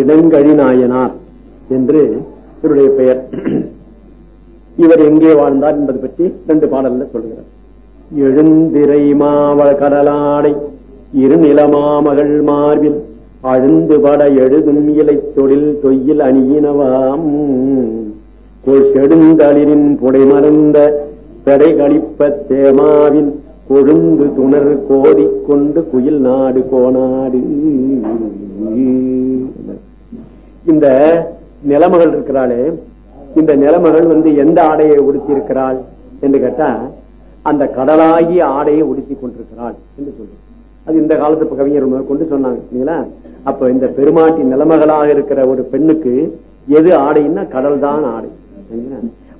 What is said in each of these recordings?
இடங்கழி நாயனார் என்று இவருடைய பெயர். இவர் எங்கே வாழ்ந்தார் என்பது பற்றி ரெண்டு பாடல்ல சொல்கிறார் எழுந்திரை மாவள கடலாடை இருநிலமாமகள் மார்பில் அழுந்து பட எழுதும் இலை தொழில் தொய்யில் அணியினவாம். கொள் செடுந்தளிரின் புடை மறந்த பெடை கழிப்ப தேமாவின் கொழுந்து துணர் கோடிக்கொண்டு குயில் நாடு கோனாடு இந்த நிலமகள் இருக்கிறாளே இந்த நிலமகள் வந்து எந்த ஆடையை உடுத்தி இருக்கிறாள் என்று கேட்டா அந்த கடலாகிய ஆடையை உடுத்தி கொண்டிருக்கிறாள் என்று சொல்றேன் அது இந்த காலத்து கவிஞர் கொண்டு சொன்னாங்க இல்லைங்களா? அப்ப இந்த பெருமாட்டி நிலமகளாக இருக்கிற ஒரு பெண்ணுக்கு எது ஆடைன்னா கடல் தான் ஆடை சரிங்களா?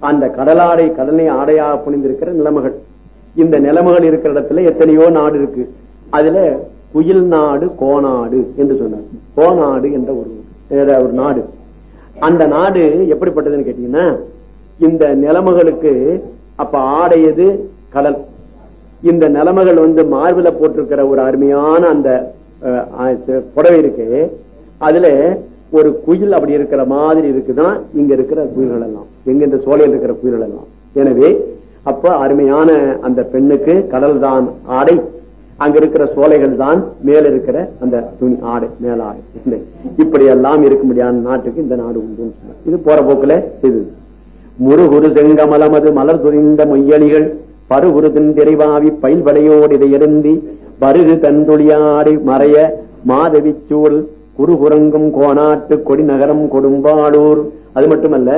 அந்த கடலாடை கடலை ஆடையாக புனிந்திருக்கிற நிலமகள். இந்த நிலைமைகள் இருக்கிற இடத்துல எத்தனையோ நாடு இருக்கு. அதுல குயில் நாடு கோநாடு என்று சொன்னார். கோநாடு என்ற ஒரு ஒரு நாடு. அந்த நாடு எப்படிப்பட்டதுன்னு கேட்டீங்கன்னா இந்த நிலைமைகளுக்கு அப்ப ஆடையது கடல். இந்த நிலைமைகள் வந்து மார்பில போட்டிருக்கிற ஒரு அருமையான அந்த புடவை இருக்கு. அதுல ஒரு குயில் அப்படி இருக்கிற மாதிரி இருக்குதான் இங்க இருக்கிற குயில்கள் எல்லாம். எங்க இந்த சோலையில் இருக்கிற குயில்கள் எல்லாம். எனவே அப்ப அருமையான அந்த பெண்ணுக்கு கடல் தான் ஆடை. அங்க இருக்கிற சோலைகள் தான் மேல இருக்கிற அந்த துணி ஆடை மேல ஆடை இப்படி எல்லாம் இருக்க முடியாத நாட்டுக்கு இந்த நாடு உண்டு இது போற போக்குல இது. முருகுரு செங்கமலமது மலர் துரிந்த மொய்யலிகள். பருகுருதின் திரைவாவி பயில்படையோடு இதை எருந்தி பருகு தந்துளியாடி மறைய மாதவிச்சூழ் குறுகுரங்கும் கோனாட்டு கொடி நகரம் கொடும்பாளூர். அது மட்டுமல்ல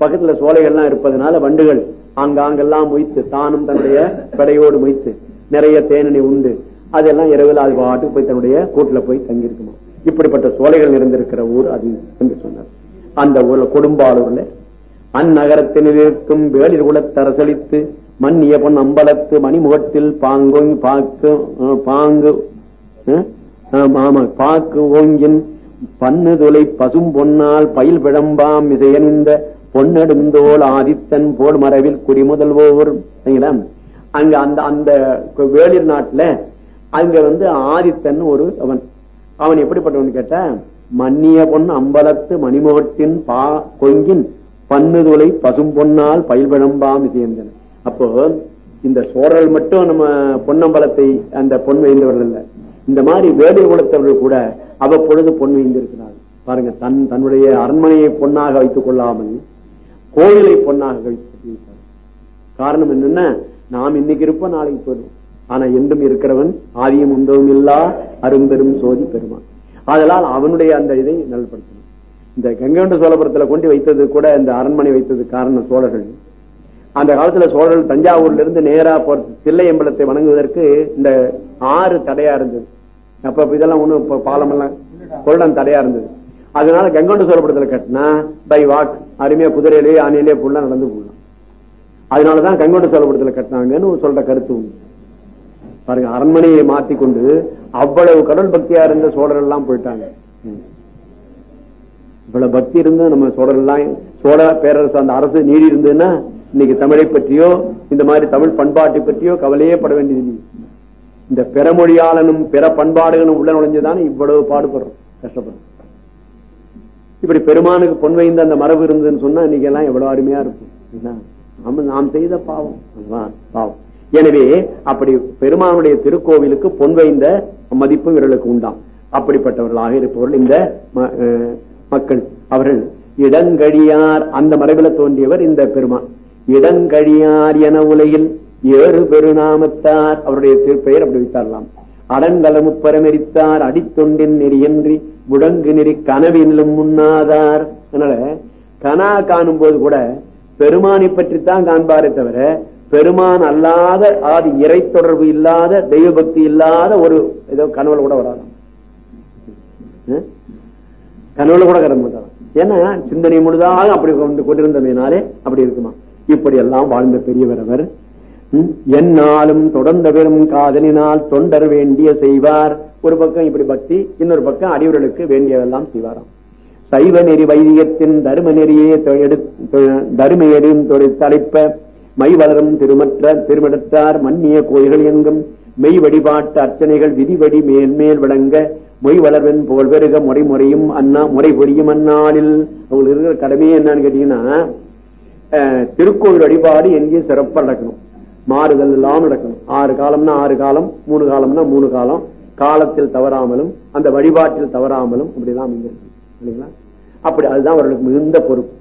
பக்கத்துல சோலைகள்லாம் இருப்பதனால வண்டுகள். ஆங்காங்கெல்லாம் மொய்த்து தானும் தன்னுடைய படையோடு மொய்த்து நிறைய தேனனை உண்டு. அதெல்லாம் இரவில் அது பாட்டுக்கு போய் தன்னுடைய கூட்டுல போய் தங்கியிருக்குமா? இப்படிப்பட்ட சோலைகள் நிறைந்திருக்கிற ஊர் அது என்று சொன்னார். அந்த ஊர்ல கொடும்பாளூர்ல அந்நகரத்தில் இருக்கும் வேளிர் குலத்தரசளித்து மன்னிய பொன் அம்பலத்து மணிமுகத்தில் பாங்கோங் பாக்கு பாங்கு ஆமா பாக்கு ஓங்கின் பன்னு துளை பசும் பொன்னால் பயில் பிழம்பாம் இசையணிந்த பொன்னெடுந்தோல் ஆதித்தன் போல் மரவில் குடிமுதல்வோர் அங்க அந்த அந்த வேளிர் நாட்டுல அங்க வந்து ஆதித்தன் ஒரு அவன். அவன் எப்படிப்பட்டவன் கேட்ட மன்னிய பொன் அம்பலத்து மணிமுகத்தின் பா கொங்கின் பன்னுதுளை பசும் பொன்னால் பயில்பிழம்பாம் சேர்ந்தன அப்போ இந்த சோழர்கள் மட்டும் நம்ம பொன்னம்பலத்தை அந்த பொன் வைந்தவர்கள் இல்ல. இந்த மாதிரி வேலை குலத்தவர்கள் கூட அவ்வப்பொழுது பொன் வைந்திருக்கிறார்கள் பாருங்க தன் தன்னுடைய அரண்மனையை பொன்னாக வைத்துக் கொள்ளாமல் கோயிலை பொன்னாக வைத்து காரணம் என்னன்னா? நாம் இன்னைக்கு இருப்போம் நாளைக்கு போயிடும். ஆனா என்றும் இருக்கிறவன் ஆதியும் உந்தவும் இல்லா அரும்பெரும் சோதி பெருமான். அதனால் அவனுடைய அந்த இதை நல்படுத்தணும். இந்த கங்கண்ட சோழபுரத்துல கொண்டு வைத்தது கூட இந்த அரண்மனை வைத்தது காரணம் சோழர்கள். அந்த காலத்துல சோழர்கள் தஞ்சாவூர்ல இருந்து நேரா போறது தில்லையம்பலத்தை வணங்குவதற்கு இந்த ஆறு தடையா இருந்தது. அப்ப இதெல்லாம் ஒண்ணும் பாலம் எல்லாம் கொள்ளம் தடையா இருந்தது. அதனால கங்கொண்ட சோழபுரத்துல கட்டினா பை வாக் அருமையா குதிரையிலேயே ஆணையிலே புள்ள நடந்து போடலாம் அதனாலதான் கங்கொண்ட சோழபுரத்துல கட்டினாங்கன்னு சொல்ற கருத்து உண்டு. பாருங்க அரண்மனையை மாத்தி கொண்டு அவ்வளவு கடல் பக்தியா இருந்த சோழர்கள் எல்லாம் போயிட்டாங்க. இவ்வளவு பக்தி இருந்து நம்ம சோழர் எல்லாம் சோழ பேரரசு அந்த அரசு நீடி இருந்ததுன்னா இன்னைக்கு தமிழை பற்றியோ இந்த மாதிரி தமிழ் பண்பாட்டை பற்றியோ கவலையே பட வேண்டியது இல்லை. இந்த பிறமொழியாளனும் பிற பண்பாடுகளும் உள்ள நுழைஞ்சுதான் இவ்வளவு பாடுபடுறோம் கஷ்டப்படுறோம். இப்படி பெருமானுக்கு பொன் வைந்த அந்த மரபு இருந்ததுன்னு சொன்னா இன்னைக்கு எல்லாம் எவ்வளவு அருமையா இருக்கும். நாம நாம் செய்த பாவம். பாவம். எனவே அப்படி பெருமானுடைய திருக்கோவிலுக்கு பொன் வைந்த மதிப்பு இவர்களுக்கு உண்டாம். அப்படிப்பட்டவர்களாக இருப்பவர்கள் இந்த மக்கள். அவர்கள் இடங்கழியார் அந்த மரபில தோன்றியவர் இந்த பெருமான். இடங்கழியார் என உலகில் ஏறு பெருநாமத்தார். அவருடைய திருப்பெயர் அப்படி வைத்தாரலாம். அடங்கலமு பரமெரித்தார் அடித்தொண்டின் நெறியன்றி முடங்கு நெறி கனவிலும் முன்னாதார். அதனால கனா காணும் போது கூட பெருமானை பற்றித்தான் காண்பாரே தவிர பெருமான் அல்லாத ஆதி இறை தொடர்பு இல்லாத தெய்வ பக்தி இல்லாத ஒரு ஏதோ கனவுல கூட வராதான் கனவுல கூட கடந்து மாட்டாங்க ஏன்னா சிந்தனை முழுதாக அப்படி கொண்டு கொண்டிருந்தமையினாலே அப்படி இருக்குமா இப்படி எல்லாம் வாழ்ந்த பெரியவர் அவர். என்னாலும் தொடர்ந்த பெரும் காதலினால் தொண்டர் வேண்டிய செய்வார். ஒரு பக்கம் இப்படி பக்தி இன்னொரு பக்கம் அடியவர்களுக்கு வேண்டியதெல்லாம் செய்வாராம். சைவ நெறி வைதிகத்தின் தரும நெறியே தொ- தருமையடியும் தலைப்ப மை வளரும் திருமற்ற திருமணத்தார் மன்னிய கோயில்கள் எங்கும். மெய் வழிபாட்டு அர்ச்சனைகள் விதிவடி மேல் விளங்க மொய் வளர்வன் புகழ் பெருக முறை முறையும் அண்ணா முறை புரியும் அந்நாளில். அவங்களுக்கு இருக்கிற கடமையே என்னன்னு கேட்டீங்கன்னா அஹ், வழிபாடு எங்கேயும் சிறப்பா நடக்கணும். மாறுதல் இல்லாம நடக்கணும். ஆறு காலம்னா ஆறு காலம் மூணு காலம்னா மூணு காலம். காலத்தில் தவறாமலும் அந்த வழிபாட்டில் தவறாமலும் அப்படிலாம் அமைஞ்சிருக்கு இல்லைங்களா? அப்படி அதுதான் அவர்களுக்கு மிகுந்த பொறுப்பு.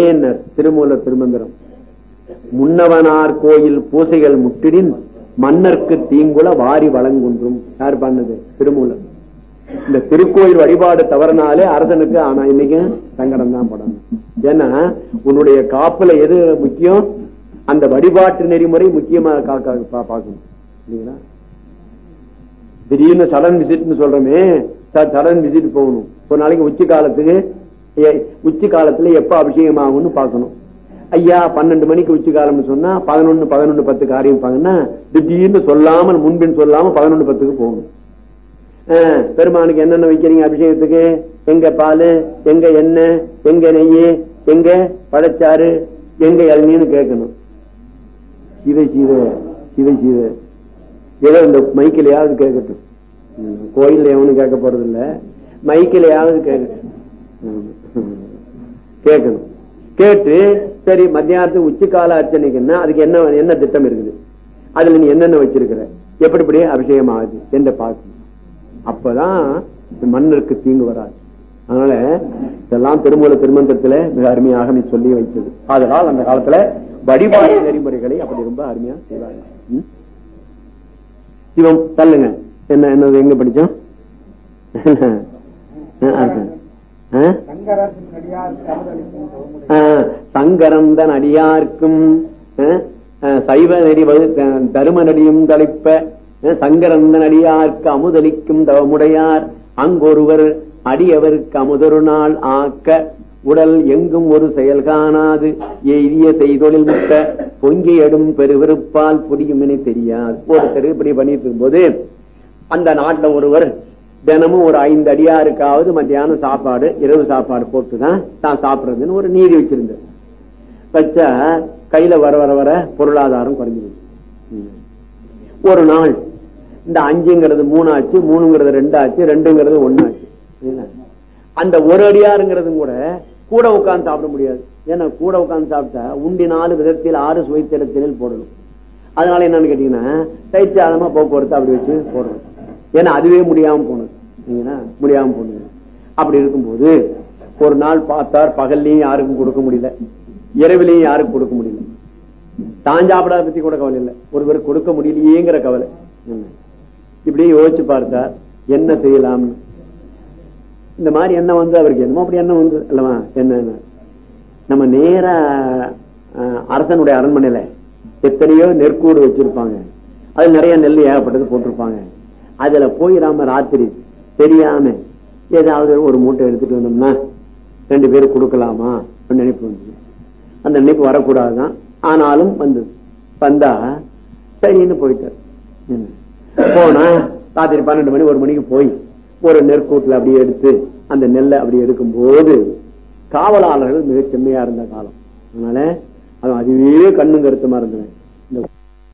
ஏன் திருமூலர் திருமந்திரம். முன்னவனார் கோயில் பூசைகள் முட்டிடின் மன்னர்க்கு தீங்குல வாரி வழங்குன்றும். யார் பண்ணது? திருமூலர். இந்த திருக்கோயில் வழிபாடு தவறினாலே அரசனுக்கு ஆனா இன்னைக்கு சங்கடம் தான் படணும். ஏன்னா உன்னுடைய காப்புல எது முக்கியம்? அந்த வழிபாட்டு நெறிமுறை முக்கியமாக பார்க்கணும். இல்லைங்களா? திடீர்னு சடன் விசிட்னு சொல்றோமே சடன் விசிட் போகணும். ஒரு நாளைக்கு உச்சி காலத்துக்கு உச்சி காலத்துல எப்ப அபிஷேகம் ஆகும்னு பார்க்கணும். ஐயா பன்னெண்டு மணிக்கு உச்சி காலம்னு சொன்னா பதினொன்னு பதினொன்னு பத்துக்கு ஆரம்பிப்பாங்கன்னா திடீர்னு சொல்லாமல் முன்பின் சொல்லாம பதினொன்னு பத்துக்கு போகணும். ஆஹ், பெருமானுக்கு என்னென்ன வைக்கிறீங்க அபிஷேகத்துக்கு? எங்க பால் எங்க எண்ணெய் எங்க நெய் எங்க பழச்சாறு எங்க இளநீன்னு கேட்கணும். இதை சீத இதை செய்த. ஏதோ இந்த மைக்கிலையாவது கேட்கட்டும். கோயில் எவனும் கேட்க போறது இல்ல மைக்கிலையாவது கேட்கட்டும். கேட்கணும். கேட்டு சரி மத்தியானத்துக்கு உச்சிக்கால அர்ச்சனைக்குன்னா அதுக்கு என்ன என்ன திட்டம் இருக்குது? அதுல நீ என்னென்ன வச்சிருக்கிற? எப்படி இப்படி அபிஷேகம் ஆகுது என்று பார்க்கணும். அப்பதான் மன்னருக்கு தீங்கு வராது. அதனால இதெல்லாம் திருமூல திருமந்திரத்துல மிக அருமையாக நீ சொல்லி வைத்தது. அதனால் அந்த காலத்துல வழிபாடு நெறிமுறைகளை அப்படி ரொம்ப அருமையா செய்வாங்க. சிவம் தள்ளுங்க. என்ன என்னது எங்க படிச்சோம் சங்கரந்தன் அடியார்க்கும் சைவ நெறி தரும நடியும் தலைப்ப சங்கரந்தன் அடியார்க்கு அமுதளிக்கும் தவமுடையார் அங்கொருவர் அடியவருக்கு அமுதொரு நாள் ஆக்க உடல் எங்கும் ஒரு செயல் காணாது. எய்திய செய்தொழில் முட்ட பொங்கி எடும் பெருவிருப்பால் புரியும் தெரியாது. ஒருத்தர் இப்படி பண்ணிட்டு இருக்கும்போது அந்த நாட்டுல ஒருவர் தினமும் ஒரு ஐந்து அடியாருக்காவது மத்தியானம் சாப்பாடு இரவு சாப்பாடு போட்டுதான் தான் சாப்பிடுறதுன்னு ஒரு நீதி வச்சிருந்தது வச்சா கையில வர வர வர பொருளாதாரம் குறைஞ்சிருச்சு. ஒரு நாள் இந்த அஞ்சுங்கிறது மூணாச்சு மூணுங்கிறது ரெண்டாச்சு ரெண்டுங்கிறது ஒன்னாச்சு. அந்த ஒரு அடியாருங்கிறதும் கூட கூட உட்கார்ந்து சாப்பிட முடியாது. ஏன்னா கூட உட்கார்ந்து சாப்பிட்டா உண்டி நாலு விதத்தில் ஆறு சுவைத்திடத்தில் போடணும். அதனால என்னன்னு கேட்டீங்கன்னா தயிர் போக்குவரத்து அப்படி வச்சு போடுறோம் ஏன்னா அதுவே முடியாம போனது. முடியாம போனது. அப்படி இருக்கும்போது ஒரு நாள் பார்த்தார் பகல்லையும் யாருக்கும் கொடுக்க முடியல. இரவிலையும் யாருக்கும் கொடுக்க முடியல. தான் சாப்பிடாத பத்தி கூட கவலை இல்லை. ஒருவர் கொடுக்க முடியலையேங்கிற கவலை. இப்படியே யோசிச்சு பார்த்தார் என்ன செய்யலாம்னு. இந்த மாதிரி எண்ணம் வந்து அவருக்கு என்னமோ அப்படி எண்ணம் வந்து இல்லவா என்ன நம்ம நேரா அஹ், அரசனுடைய அரண்மனையில எத்தனையோ நெற்கூடு வச்சிருப்பாங்க. அது நிறைய நெல் ஏகப்பட்டது போட்டிருப்பாங்க. அதுல போய் நாம ராத்திரி தெரியாம ஏதாவது ஒரு மூட்டை எடுத்துட்டு வந்தோம்னா ரெண்டு பேரும் கொடுக்கலாமா? அப்படின்னு நினைப்பு வந்து. அந்த நினைப்பு வரக்கூடாதுதான். ஆனாலும் வந்தது வந்தா சரின்னு போயிட்டார். போனா ராத்திரி பன்னெண்டு மணி ஒரு மணிக்கு போய் ஒரு நெற்கூட்டில் அப்படியே எடுத்து அந்த நெல்லை அப்படி எடுக்கும் போது காவலாளர்கள் மிக செம்மையா இருந்த காலம். அதனால அவன் அதுவே கண்ணும் கருத்துமா இருந்தவன்